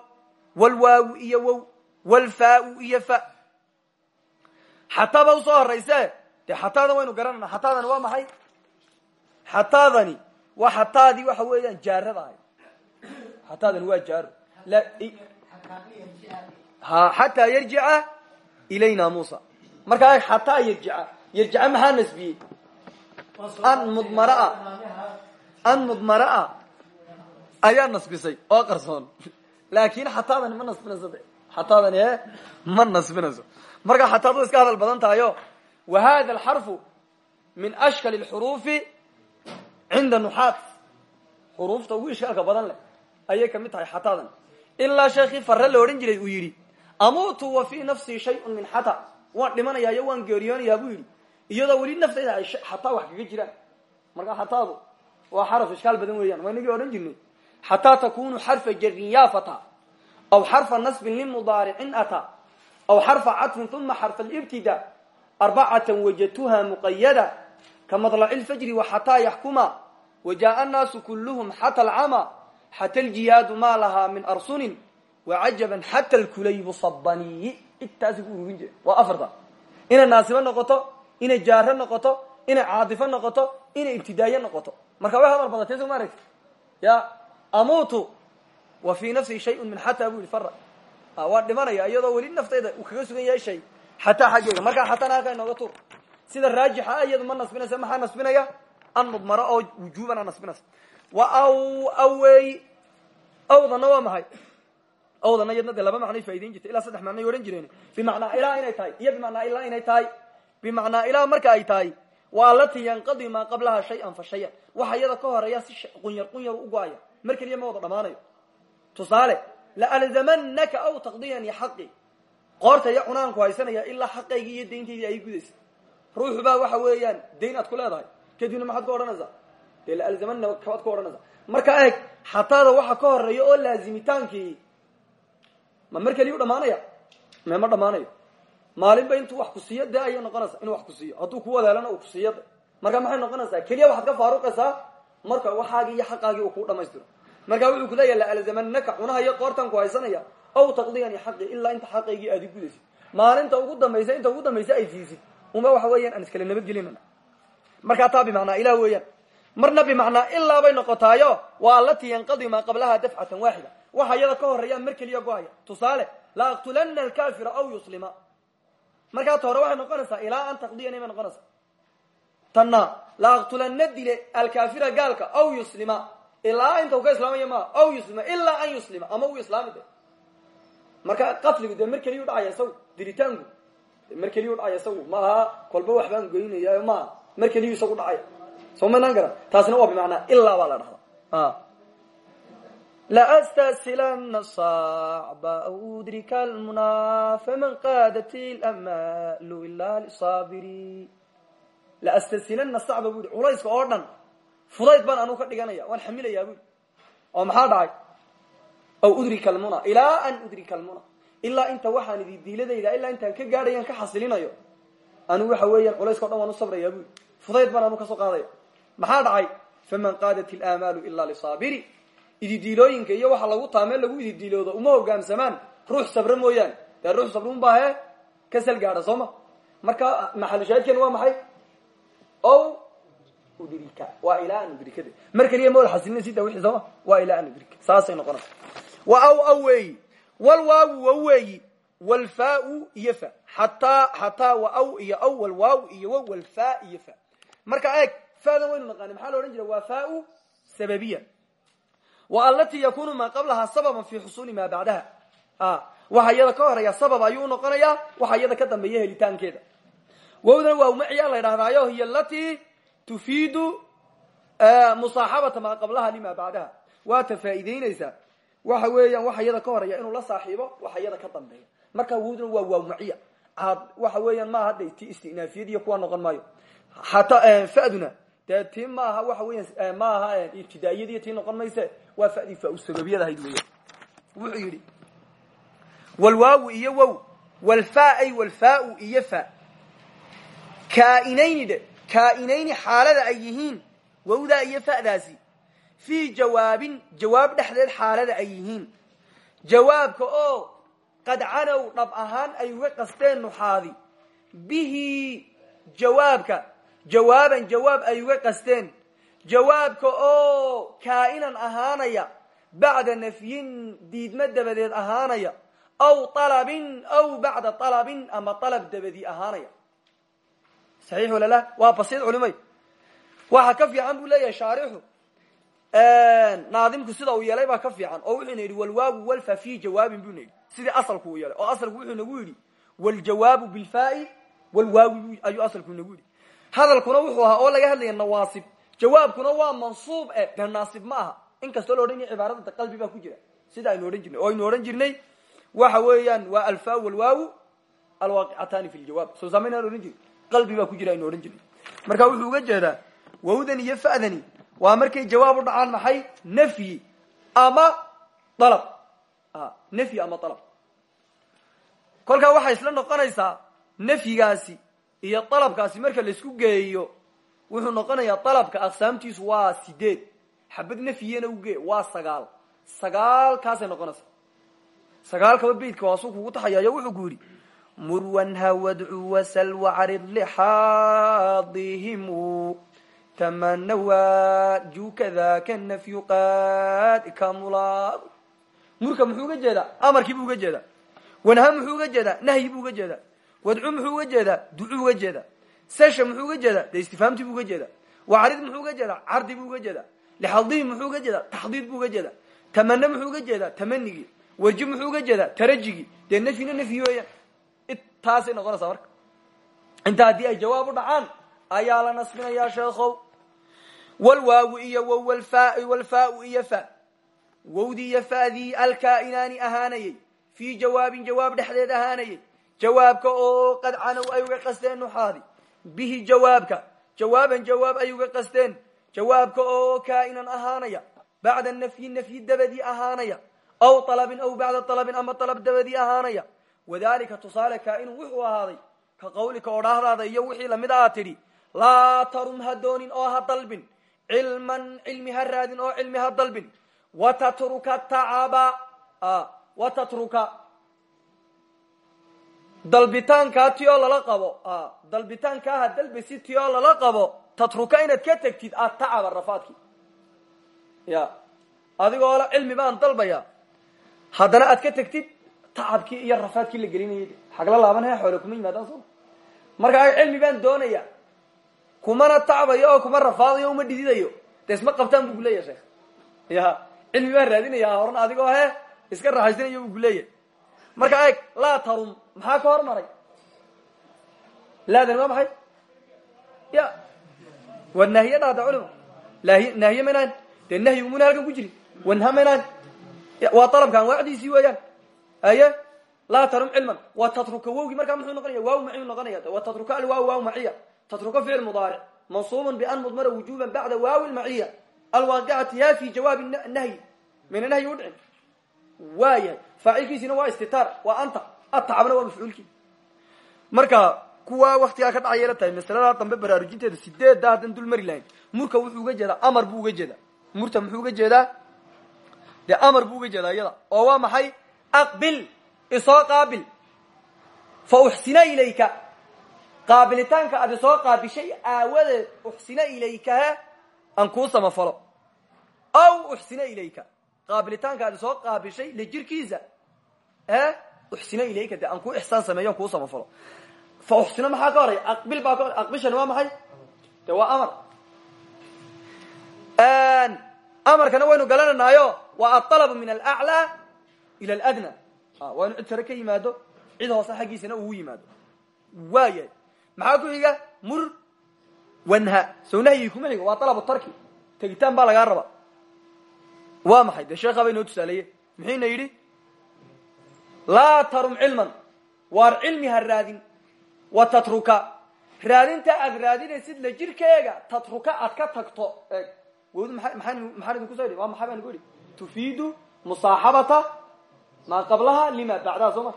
walwaawu iyo wow walfaau iyo fa xataaba u soo horayse dee xataadan waynu garanayna xataadani waa maxay? Xataadani waa xataadii waxa weeyaan jaarada ahay. Xataadani waa jaaro xataa yarjica ilayna musa markaa xataa yarjica yarjica maxaa nasbiyey? An mudmaraa. An mudmaraa ayaa nasbisay oo qarsoon. Laakin xataadani ma nasbinayso de xataadani e ma nasbinayso marka xataad way iska hadal badan tahayo wa hada alxarfu min ashkal lxuruufi cinda nuxaat xuruufta ugu ishkaalka badan leh ayay ka mid tahay xataadan. Ilaa sheekii fare la jiray uu yidhi amuutu wa fii nafsii shayun min xata waan dhimanayaayo waan geeriyoonayaa buu yidhi. Iyadoo weli naftayda ay xataa wax kaga jiraan. Marka xataadu waa xaraf ishkaal badan weeyaan waa inagii odhan jirnay. Xataa takunu xarfa jarin ya fata aw xarfa nasbin limudaaricin ata aw xarfa cadfin uma xarfa libtida arbacatan wajadtuha muqayada kamadlaci lfajri waxataa yaxkuma wajaءa annaasu kulluhum xata alcama xata aljiyaadu maa lahaa min arsunin wacajaban xata alkulaybu sabaniyi intaasi ku urugin jire waa afarta inay naasibo noqoto inay jaaro noqoto inay caadifo noqoto inay ibtidaaye noqoto marka way hadal badatay soo ma aragti ya amuutu wa fii nafsii shayun min xataa bu yihi fara waa dhimanaya iyadoo weli naftayda uu kaga sugan yahay shay. Xataa xaggeega markaa xatana halkaa inooga tur sida raajixa iyadu ma nasbinaysa maxaa nasbinaya? An mudmaro oo wujuubana nasbinaysa wa aw awey awdana waa maxay? Awdana iyadna dee laba macnay faa'idayn jirta ilaa saddex macnay odhan jireen bimacnaa ilaa inay tahay iyo bimacnaa ilaa inay tahay. Bimacnaa ilaa marka ay tahay waa alatii yanqadi maa qablaha shay-an fa shayan. Waxa iyada ka horreeya si qunyar qunyar u go'aya. Mar keliya ma wada dhamaanayo. Tusaale laalzamanaka aw taqdiyani xaqi qoorta iyo cunaanku haysanaya ilaa xaqaygii iyo dayntaydii ay gudaysa ruuxu baa waxa weeyaan dayn aad ku leedahay kadibna maxaad ka odhanaysaa dee laalzamanaka waad ka odhanaysaa marka eeg xataada waxa ka horreeya oo laazimitaankii ma mar keliya u dhamaanaya me ma dhamaanayo maalinba intuu wax ku siiyo dee ayay noqonaysaa inuu wax ku siiyo hadduu ku wadaelana uu kusiiyo de marka maxay noqonaysaa keliya waxaad ka faaruqaysaa marka waxaagii iyo xaqaagii uu kuu dhamaystiro marka wuxuu ku leeyahy laalzamanaka cunaha iyo qoortan ku haysanaya aw taqdiyani xaqi ilaa inta xaqaygii aad i gudaysid maalinta ugu dambaysa inta ugu dambaysa ay siisid. Uma waxa weeyaan aan iskala nabadgelinana markaa taa bimacnaa ilah weeyaan. Marna bimacnaa ilaa bay noqotaayo waa alatii yanqadi maa qablaha dafcatan waaxida. Waxa iyada ka horeeyaa mar keliya go'aya. Tusaale la aqtulana alkafira aw yuslima. Markaa ta hore waxay noqonaysaa an taqdiyani bay noqonaysaa. Tanna la aqtulana dile alkafira gaalka aw yuslima ilaa inta u ka islaamaya maa aw yuslima ilaa an yuslima ama uu islaami de marka qatligu dee mar keliya u dhacaya isagu dilitaanku mar keliya u dhacaya isagu ma aha kolba waxbaan goynaya maaha mar keliyu isagu dhacaya soo maynaan garan taasina waa bimacnaa ilaa baa la dhahdaa lastasilana sacba aw udrika almunaa faman qaadat lamalu ilaa lisaabiri lastasilana sacba bu culayska oo dhan fudayd baan anuu ka dhiganaya waan xamilayaa bu oo maxaa dhacay? Aw udrika almuna ilaa an udrika almuna ilaa inta waxaan idi diiladayda ilaa intaan ka gaadhayan ka xasilinayo anu waxa weeyaan culayska o dhan waan u sabrayaa bu fudayd baan anuu ka soo qaadaya. Maxaa dhacay? Faman qaadat ilamaalu ilaa lisaabiri. Ididiilooyinka iyo waxa lagu taamee lagu ididiiloodo uma hogaamsamaan ruux sabra mooyaane dee ruux sabra unbaa hee? Kasal gaadha soo ma. Marka maxalushaahidkeena waa maxay? O udrika waa ilaa an udrikade mar keliya ma wada xasilina sida wixii sooma waa ilaa an udrika saasay noqonaysa. Wa aw aw weeyi walwaawu wa weeyi walfaau iyo fa. Xataa xataa wa aw iyo aw. Walwaaw iyo wa. Walfa iyo fa. Marka eeg fadan waynu naqaani maxaa la odhan jira waa faau sababiya. Wa alatii yakunu maa qablaha sababan fi xusuuli maa bacdaha. Waxa iyada ka horreeya sabab ayuu unoqonayaa waxa iyada ka dambeeya helitaankeeda. Wowdana waa umaciya la ydhahdaayo hiy alatii tufiidu musaaxabata maa qablaha lima bacdaha waa ta faa'iideynaysaa waxa weeyaan waxa iyada ka horreeya inuu la saaxiibo waxa iyada ka dambeeya marka wowdana waa waawmaciya waxa weeyaan maaha hadda ti istinaafiyad iyo kuwa noqon maayo hataa faduna dee ti maaha waxa weya maaha ibtidaa'iyadiiyo tii noqon mayse waa fadii fausababiyad ahayd weya wuxuu yidhi walwaawu iyo wow walfa ay walfaau iyo fa kaainayni dhe kaainayni xaalada ay yihiin wawdaa iyo fa'daasi. Fii jawaabin jawaab dhexdeed xaalada ay yihiin. Jawaabka oo qad canow dhab ahaan ay uga qasteen nuxaadi bihi jawaabka jawaaban jawaab ay uga qasteen. Jawaabka oo kaa'inan ahaanaya bacda nafyin diidmo dabadeed ahaanaya aw alabin aw bacda alabin ama alab dabadii ahaanaya saxiix wala la waa basiid culimay. Waxa ka fiican buu leeyahay shaarixu naadimku sida uu yeelay baa ka fiican oo wuxuuna yidhi walwaabu walfa fi jawaabin buna yidhi. Sidii asalku uu yeelay oo asalku wuxuu nagu yidhi waljawaabu bilfaai walwaawi ayuu asalku nagu yidhi. Hadalkuna wuxuu ahaa oo laga hadlaya nawaasib. Jawaabkuna waa mansuub e de naasib ma aha. In kastoo la odhan yahay cibaarada qalbi baa ku jira. Sida aynu odhan jirnay oo aynu odhan jirnay waxa weeyaan waa alfa walwaawu alwaaqicataani fi ljawaab soo samaynaan odhan jirnay qalbi baa ku jira aynu odhan jirnay. Marka wuxuu uga jeedaa wawdan iyo fa'dani waa markay jawaab u dhacaan maxay? Nafyi ama alab nafyi ama alab kolkaa waxay isla noqonaysaa nafyigaasi iyo alabkaasi marka la isku geeyo wuxuu noqonayaa alabka aqsaamtiisu waa sideed. Xabad nafyiyana uge waa sagaal. Sagaalkaasay noqonaysaa. Sagaalkaba beydka waasuu kugu taxayaayo wuxuu ku yidhi murwanha wadcu wasal wacrid lixaadihimu tamanawaaju kadaka nafyu qad kamula murka muxuu uga jeedaa? Amarkii buu uga jeedaa. Wanha muxuu uga jeedaa? Nahyi buu uga jeedaa. Wadcu muxuu uga jeedaa? Ducuu uga jeedaa. Sesha muxuu uga jeedaa? Dee istifaamtii buu uga jeedaa. Wacrid muxuu uga jeedaa? Cardi buu uga jeedaa. Lixadihi muxuu uga jeedaa? Taxdiid buu uga jeedaa. Tamane muxuu uga jeedaa? Tamanigii warji muxuu uga jeedaa? Tarajigii. Dee nafyina nafyi weeyaan taasay noqonaysaa marka. Inta haddii ay jawaab u dhacaan ayaa la nasbinayaa sheekhow. Walwaawu iyo wow walfaau iyo fa wowdii iyo fadii alkaa'inaani ahaanayey. Fii jawaabin jawaab dhexdeed ahaanayey. Jawaabka oo qad canow ay uga qasteen nuxaadi bihi jawaabka. Jawaaban jawaab ay uga qasteen. Jawaabka oo kaa'inan ahaanaya. Bacda nafyi nafyi dabadii ahaanaya. Aw alabin aw bacda alabin ama alab dabadii ahaanaya wadalika tusaale kaainun wuxuu ahaaday ka qawlika odhaahdaada iyo wixii la mid a tidhi laa tarum ha doonin oo ha dalbin cilman cilmi ha raadin oo cilmi ha dalbin. Watatruka tacaba watatruka. Dalbitaankaa ti oo lala qabo dalbitaankaa ha dalbisi ti oo qabo tatruka inaad ka tegtid atacaba rafaadki. Ya adigoo la cilmi baan dalbaya haddana aad ka tegtid tacabkii iyo rafaadkii la gelinayay. Xagla laaban he xoole kuma yimaadaan soo. Markaa cilmi baan doonaya kumana tacbayo oo kuma rafaadayo uma dhididayo. De isma qabtaan bu kuleeyahy sheekh. Ya cilmi baan raadinaya horan adigoo he iska raaxaysanayo bu kuleeyahy marka eeg laa tarum maxaa ka hormaray laadan waa maxay? Ya waa naahiye dhahda culima naahiye maynaan dee nahyigu muna halkan ku jiri wanha maynaan waa dalabka anwaacdiisii weeyaan aye laa tarum cilman. Wa tatruka wowgii markaa muxuu noqonaya waaw maciyu noqonaya wa tatruka alwaaw waaw maciya tatruka ficil mudaaric mansuubun bian mudmara wujuban bacda waawi lmaciya alwaaqicati ya fi jawaabi nahyi. Mina nahyi udhicin waayahay. Faacilkiisina waa istitaar. Waa anta. Atacabna waa mafcuulkii marka kuwa waktigaa ka dhacayala tahay masaladaa dambe baraarujinteeda sideedda haddan dul mari lahayn murka wuxuu uga jeedaa amar buu uga jeedaa. Murta muxuu uga jeedaa? Dee amar buu uga jeedaa iyada oo waa maxay aqbil isoo qaabil fa uxsina ilayka qaabilitaanka aad isoo qaabishay aawadeed uxsina ilaykahe aan kuu samafalo aw uxsina ilayka qaabilitaanka aad isoo qaabishay la jirkiisa e uxsina ilayka de aan kuu ixsaan sameeyo an kuu samafalo fa uxsina maxaa ka horaya aqbil baa ka hor aqbishani waa maxay de waa amar amarkana waynu garananaayo waa aalabu min alaclaa ila aladna waa inu cid sare ka yimaado cid hoose xaggiisana ugu yimaado waayahay maxaa ku xiga mur wanha sow nahyigi kuma xigo waa dalabu tarki tegitaan baa lagaa raba waa maxay dee sheekhaa bay noo tusaaleeye muxuuna yidhi laa tarum cilman waar cilmi ha raadin wa tatruka raadinta aad raadinaysid la jirkeega tatruka aad ka tagto eeg maa maxaan idinku so idhi waa maxaa baan ku idhi tufiidu musaaxabata maa qablaha lima bacdaha soo ma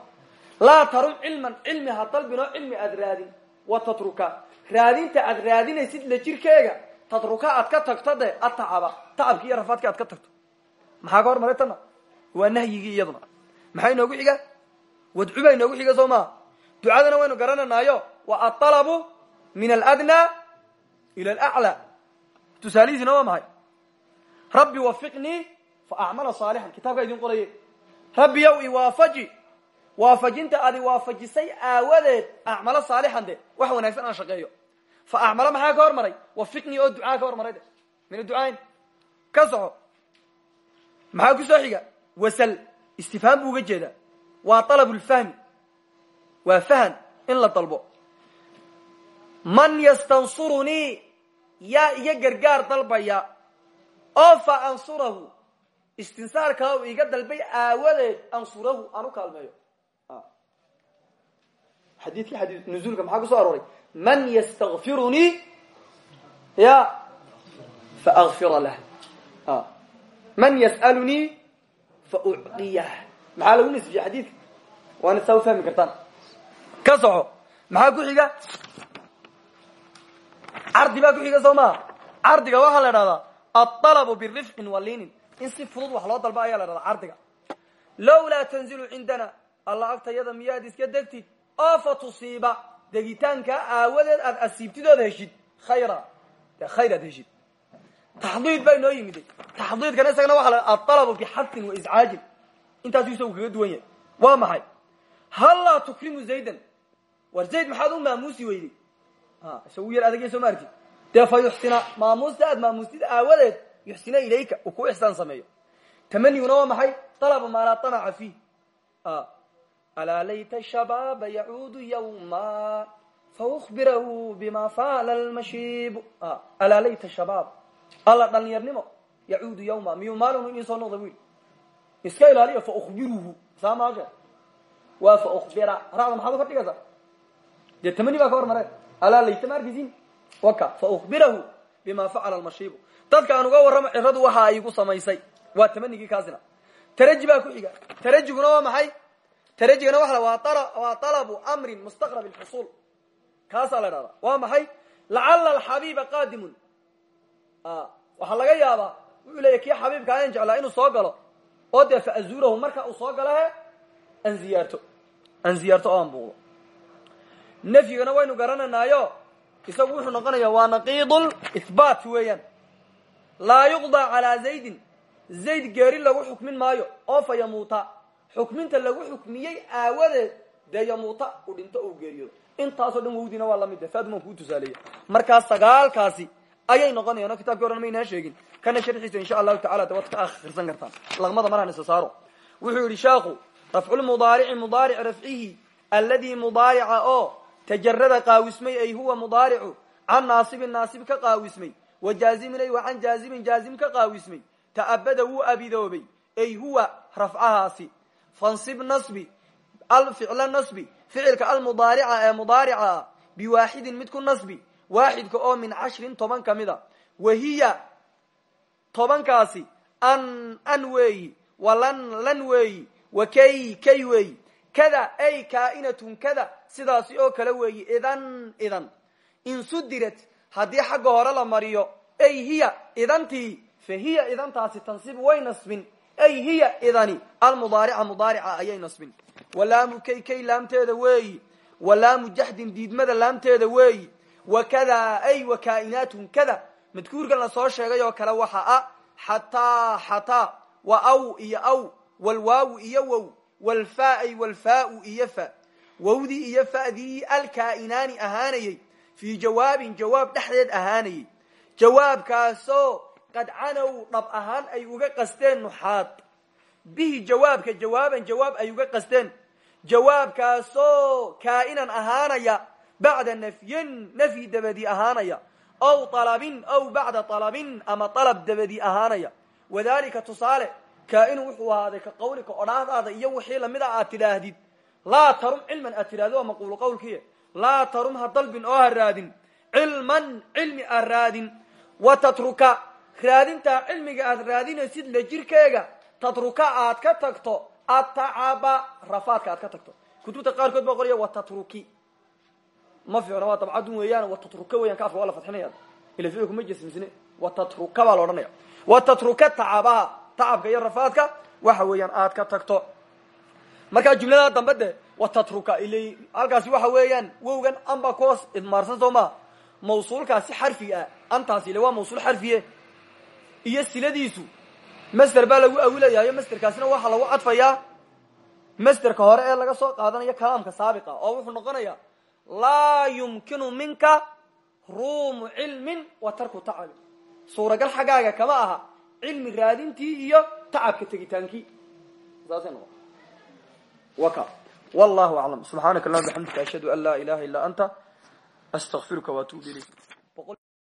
laa tarum cilman cilmi ha dalbin oo cilmi aad raadin wa tatruka raadinta aad raadinaysid la jirkeega tatruka aad ka tagto de atacaba tacabki iyo rafaadki aad ka tagto maxaa ka hormaray tana waa nahyigii iyaduna maxaa inoogu xiga wadcu baa inoogu xiga soo maa ducadana waynu garananaayo wa aalabu min aladna ila alaclaa tusaalihiisina waa maxay rabbi wafiqnii fa acmala saalixan kitaabkaa idin qoraye rabbi yow iwaafaji waafajinta adi waafajisay aawadeed acmalo saalixan de wax wanaagsan aan shaqeeyo. Fa acmalo maxaa ka hormaray? Wafiqnii oo ducaa ka hormaray de. Mina ducaayn ka soco. Maxaa ku soo xiga? Wasal. Istifhaam buu uga jeedaa. Waa alab lfahmi waa fahan in la dalbo. Man yastansurunii yaa iga gargaar dalbaya oo fa ansurahu istinsaarkaa uu iga dalbay aawadeed ansurahu aan u kaalmeeyo. Xadiidkii xadii nuzuulka maxaa ku soo arooray? Man ystakfirunii ya faakfira lah. Man yas'alunii faucطiyah maxaa lagu nisbiye xadiidka? Waana saa u fahmi kartaan. Ka soco. Maxaa ku xiga? Cardi baa ku xiga soo maa cardiga waxaa la idhahdaa aalabu birifqin walinin in si fudud wax loo dalba ayaa la dhahdaa cardiga. Lowlaa tanzilu cindana alla agtayada miyaad iska degtid? Oo fa tusiiba aawadeed aad asiibtidood heshid. Khayra de khayr aad heshid. Taxdiid baa inoo yimiday taxdiidkana isagana waxa la aalabu bixadin wa iscaajin. Intaasu isagu kaga duwan yahay. Waa maxay? Tukrimu zaydan? War zayd maxaad u maamuusi weyday? Isagu yar adagya soo maarti dee fa yuxsina maamuusta aad aawadeed yuxsina ilayka uu ku ixsaan sameeyo. Tamaniguna waa maxay? Dalaba maa laa tamaca fiih alaa layta shabaaba yacuudu yawma? Faukbirahu bima faala lmashiib alaa layta shabaab? Alla dhalinyarnimo yacuudu yawma? Miyuu maalinu inii soo noqda wiil iska ilaaliyo faukbiruhu saa maashe waa faukbira racda maxaad uka dhigaysaa dee tamani baa ka hormareen alaa layta ma arkisin waka faukbirahu bima facala lmashiibu dadka aan uga warramo ciradu waxa ay igu samaysay. Waa tamanigii kaasina. Taraji baa ku xiga. Tarajiguna waa maxay? Tarajigana waa waa talabu amrin mustaqrab lxusuul kaasaa la dhahdaa waa maxay? Lacala alxabiiba qaadimun. Waxaa laga yaabaa wuxuu leeya kii xabiibka ayan jeclaa inuu soo galo oo dee fa azuurahu marka uu soo galo he an ziyaarto. An ziyaarto oo aan buuqdo. Nafyigana waynu garanaynaayo isagu wuxuu noqonayaa waa naqiidul ihbaat weeyaan laa yuqdaa calaa zaydin zayd geeri lagu xukmin maayo oo fa yamuuta. Xukminta lagu xukmiyey aawadeed dee yamuuta uu dhinto ou geeriyoodo intaasoo dhan wawdiina waa la mid de faaduma kuu tusaaleeya. Markaa sagaalkaasi ayay noqonayaan oo kitabkii oran maynaa sheegin. Kana sharxiisa insha allahu tacala de waad ka akhrisan kartaan. Laqmada maraan isa saaro. Wuxuu yidhi sheekhu rafculmudaarici mudaaric rafcihi alladii mudaarica oo tajarada qaawismay ay huwa mudaaricu can naasibin naasib ka qaawismay wa jaazimin ay wa can jaazimin jaazim ka qaawismay ta'abada wuu abidoobay ay huwa rafcahaasi fansib nasbi alficla nasbi ficilka almudaarica ee mudaarica ah biwaaxidin mid ku nasbi waaxidka oo min cashrin toban ka mid a wahiya tobankaasi an an weeyi wa lan weeyi wa kay kay weeyi kada ay kaa'inatun kada sidaasi oo kale weeyi idan idan insudirat haddii xagga hore la mariyo ay hiya idantii fa hiya idantaasi tansib way nasbin. Ay hiya idani almudaarica mudaarica ayay nasbin. Walaamu kay kay laamteeda weeyi. Walaamu jaxdin diidmada laamteeda weeyi. Wa kada ay wa kaa'inaatun kada. Madkuurkan la soo sheegay oo kale waxa a xataa xataa wa aw iyo aw walwaawu iyo wow. Walfaa ay walfaau iyo fa. Wowdii iyo fa'dii alkaa'inaani ahaanayey fii jawaabin jawaab dhexdeed ahaanayey jawaabkaasoo qad canow dhab ahaan ay uga qasteen nuxaad. Bihi jawaabka jawaaban jawaab ay uga qasteen. Jawaabkaasoo kaa'inan ahaanaya bacda nafyin nafyi dabadi ahaanaya. Ow alabin ow bacda alabin ama alab dabadi ahaanaya. Wadalika tusaale kaainu wuxuu ahaaday ka qawlika odhaahdaada iyo wixii lamida aad tidhaahdid. Laa tarum cilman aad tidhahdi waa maquulu qawlkiiy laa tarum ha dalbin oo ha raadin. Cilman cilmi aad raadin. Wa tatruka raadintaa cilmiga aad raadinaysid la jirkeega. Tatruka aad ka tagto atacaba rafaadka aad ka tagto. Kutubta qaarkood baa qoraya watatruki ma fiicno waa dabcadun weeyaan watatruka weyan kaafka waa la fadxinaya ila ficilku ma jasmisne watatruka baa la odhanaya. Watatruka tacabaha watatruka il halkaasi waxa weeyaan wowgan anbaa kuhoos idmaarsan soo maa mawsuulkaasi xarfi ah. Antaasi ile waa mawsuul xarfiye iyo siladiisu. Master baa lagu awilayayo masterkaasina waxaa lagu cadfayaa. Masterka hore ee laga soo qaadanayo kalaamka saabiqa oo wuxuu noqonayaa laa yumkinu minka ruumu cilmin wa tarku tacabi suuragal xaggaaga kama aha. Cilmi raadintii iyo tacabka tegitaankii saasay noqon wallahu aclam subxaanaka allahuma bixamdika ashhadu an laa ilaha illa anta astaqfiruka waatuubu ilayk